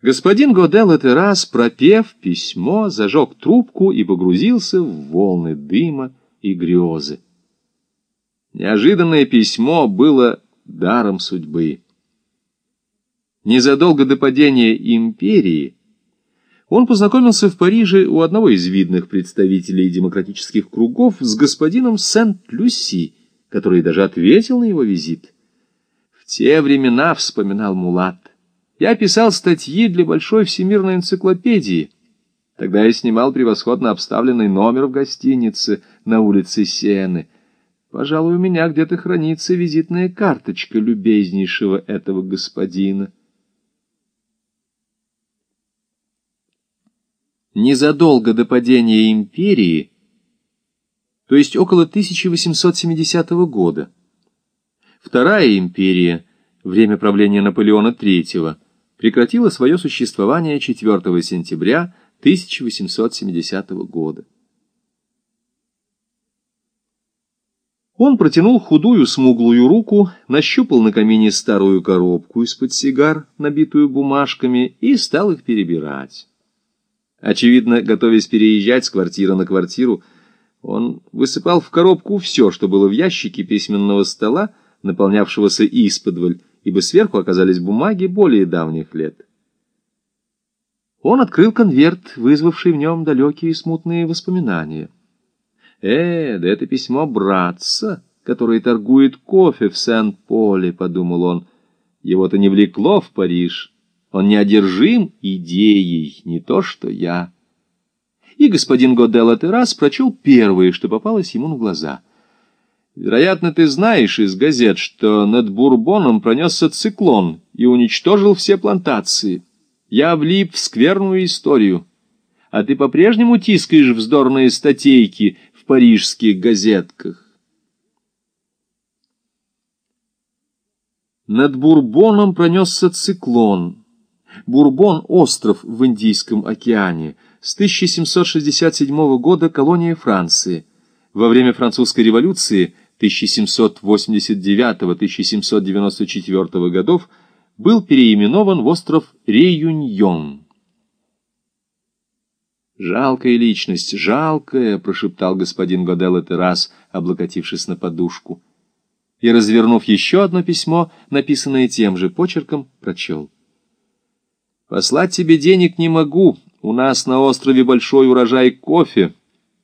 Господин Годел это раз, пропев письмо, зажег трубку и погрузился в волны дыма и грезы. Неожиданное письмо было даром судьбы. Незадолго до падения империи он познакомился в Париже у одного из видных представителей демократических кругов с господином Сент-Люси, который даже ответил на его визит. В те времена, вспоминал Мулат, я писал статьи для большой всемирной энциклопедии. Тогда я снимал превосходно обставленный номер в гостинице на улице Сены. Пожалуй, у меня где-то хранится визитная карточка любезнейшего этого господина. Незадолго до падения империи, то есть около 1870 года, Вторая империя, время правления Наполеона III, прекратила свое существование 4 сентября 1870 года. Он протянул худую смуглую руку, нащупал на камине старую коробку из-под сигар, набитую бумажками, и стал их перебирать. Очевидно, готовясь переезжать с квартиры на квартиру, он высыпал в коробку все, что было в ящике письменного стола, наполнявшегося исподволь, ибо сверху оказались бумаги более давних лет. Он открыл конверт, вызвавший в нем далекие смутные воспоминания. «Э, да это письмо братца, который торгует кофе в Сен-Поле», — подумал он. «Его-то не влекло в Париж. Он не одержим идеей, не то что я». И господин Годел Атерас прочел первое, что попалось ему на глаза — Вероятно, ты знаешь из газет, что над Бурбоном пронесся циклон и уничтожил все плантации. Я влип в скверную историю. А ты по-прежнему тискаешь вздорные статейки в парижских газетках. Над Бурбоном пронесся циклон. Бурбон — остров в Индийском океане. С 1767 года колония Франции. Во время французской революции — 1789-1794 годов был переименован в остров Реюньон. «Жалкая личность, жалкая!» — прошептал господин Годел раз, облокотившись на подушку. И, развернув еще одно письмо, написанное тем же почерком, прочел. «Послать тебе денег не могу. У нас на острове большой урожай кофе,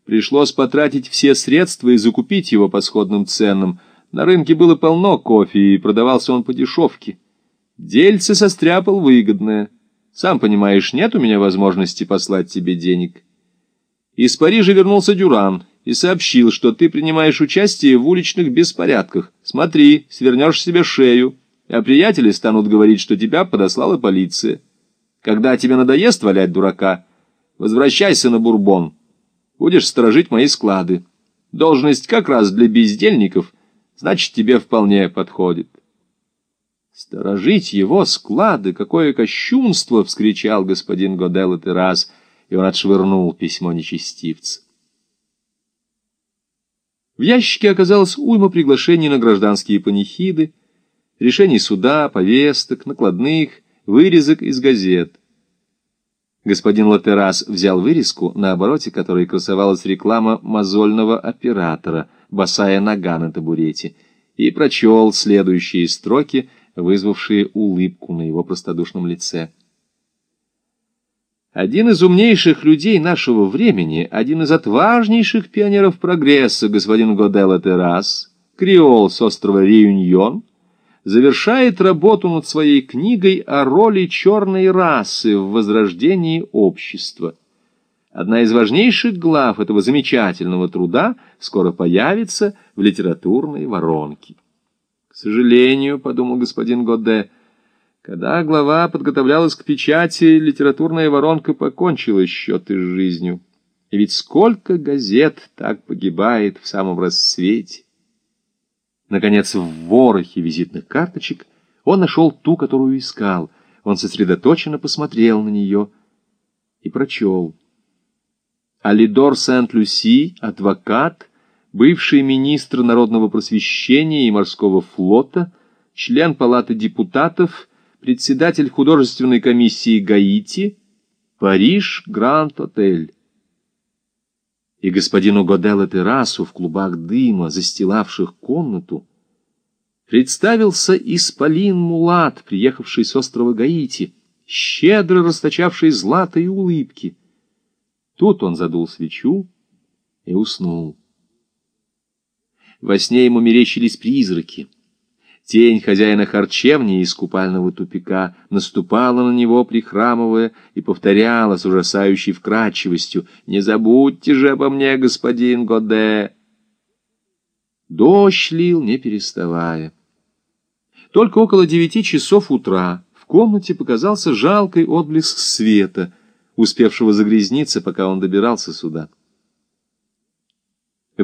Пришлось потратить все средства и закупить его по сходным ценам. На рынке было полно кофе, и продавался он по дешевке. Дельце состряпал выгодное. Сам понимаешь, нет у меня возможности послать тебе денег. Из Парижа вернулся Дюран и сообщил, что ты принимаешь участие в уличных беспорядках. Смотри, свернешь себе шею, а приятели станут говорить, что тебя подослала полиция. Когда тебе надоест валять дурака, возвращайся на Бурбон. Будешь сторожить мои склады. Должность как раз для бездельников, значит, тебе вполне подходит. Сторожить его склады, какое кощунство! — вскричал господин Годел раз, и он отшвырнул письмо нечестивца. В ящике оказалось уйма приглашений на гражданские панихиды, решений суда, повесток, накладных, вырезок из газет — Господин Латерас взял вырезку, на обороте которой красовалась реклама мозольного оператора, босая нога на табурете, и прочел следующие строки, вызвавшие улыбку на его простодушном лице. Один из умнейших людей нашего времени, один из отважнейших пионеров прогресса, господин Годел Террас, креол с острова Реюньон, завершает работу над своей книгой о роли черной расы в возрождении общества. Одна из важнейших глав этого замечательного труда скоро появится в литературной воронке. К сожалению, подумал господин Годе, когда глава подготовлялась к печати, литературная воронка покончила счеты с жизнью. И ведь сколько газет так погибает в самом рассвете. Наконец, в ворохе визитных карточек он нашел ту, которую искал. Он сосредоточенно посмотрел на нее и прочел. Алидор Сент-Люси, адвокат, бывший министр народного просвещения и морского флота, член Палаты депутатов, председатель художественной комиссии Гаити, Париж, Гранд-Отель. И господину Годелло террасу в клубах дыма, застилавших комнату, представился Исполин Мулат, приехавший с острова Гаити, щедро расточавший златые улыбки. Тут он задул свечу и уснул. Во сне ему мерещились призраки. Тень хозяина харчевни из купального тупика наступала на него, прихрамывая, и повторяла с ужасающей вкрадчивостью «Не забудьте же обо мне, господин Годе!» Дождь лил, не переставая. Только около девяти часов утра в комнате показался жалкий отблеск света, успевшего загрязниться, пока он добирался сюда.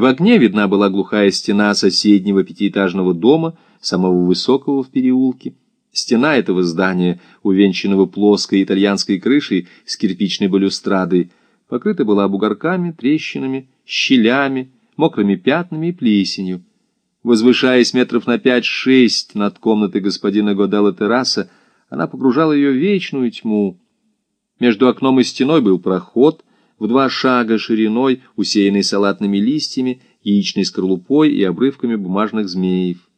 В окне видна была глухая стена соседнего пятиэтажного дома, самого высокого в переулке. Стена этого здания, увенчанного плоской итальянской крышей с кирпичной балюстрадой, покрыта была бугорками, трещинами, щелями, мокрыми пятнами и плесенью. Возвышаясь метров на пять-шесть над комнатой господина Годелла терраса, она погружала ее в вечную тьму. Между окном и стеной был проход — в два шага шириной, усеянный салатными листьями, яичной скорлупой и обрывками бумажных змеев.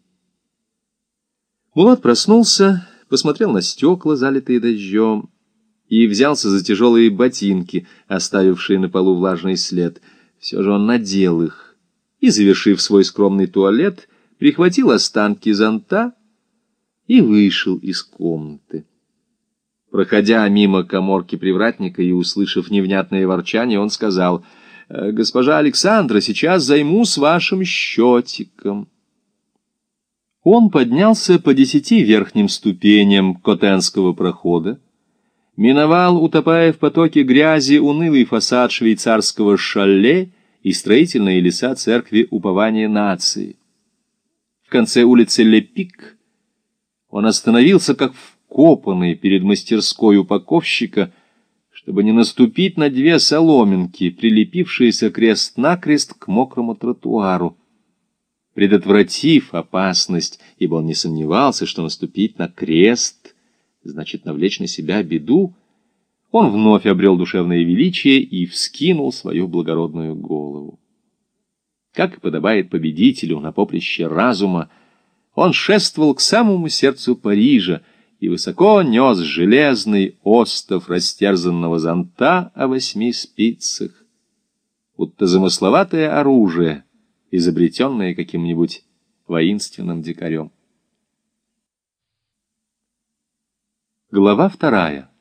Мулат проснулся, посмотрел на стекла, залитые дождем, и взялся за тяжелые ботинки, оставившие на полу влажный след. Все же он надел их и, завершив свой скромный туалет, прихватил останки зонта и вышел из комнаты. Проходя мимо коморки привратника и услышав невнятное ворчание, он сказал, «Э, «Госпожа Александра, сейчас займусь вашим счетиком». Он поднялся по десяти верхним ступеням Котенского прохода, миновал, утопая в потоке грязи, унылый фасад швейцарского шале и строительные леса церкви упования нации. В конце улицы Лепик он остановился, как в вкопанный перед мастерской упаковщика, чтобы не наступить на две соломинки, прилепившиеся крест-накрест к мокрому тротуару. Предотвратив опасность, ибо он не сомневался, что наступить на крест значит навлечь на себя беду, он вновь обрел душевное величие и вскинул свою благородную голову. Как и подобает победителю на поприще разума, он шествовал к самому сердцу Парижа, и высоко нес железный остов растерзанного зонта о восьми спицах, будто замысловатое оружие, изобретенное каким-нибудь воинственным дикарем. Глава вторая